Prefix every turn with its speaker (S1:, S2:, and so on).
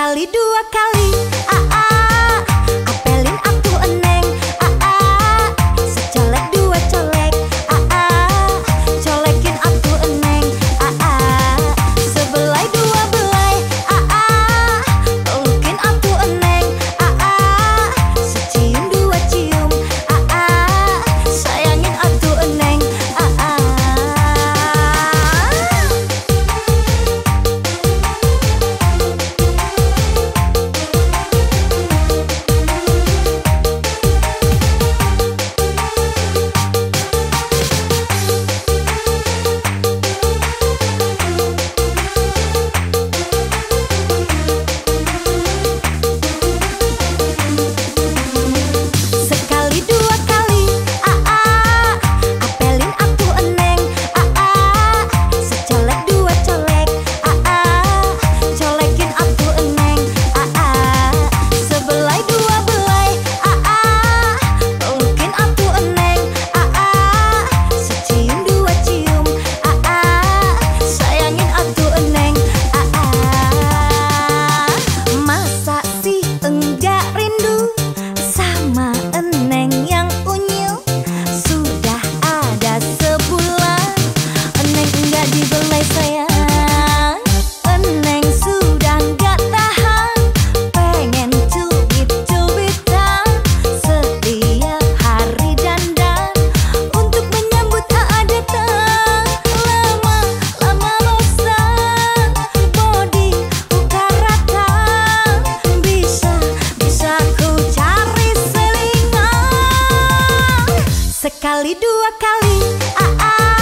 S1: Sekali dua kali. Ah, dua kali ah, ah.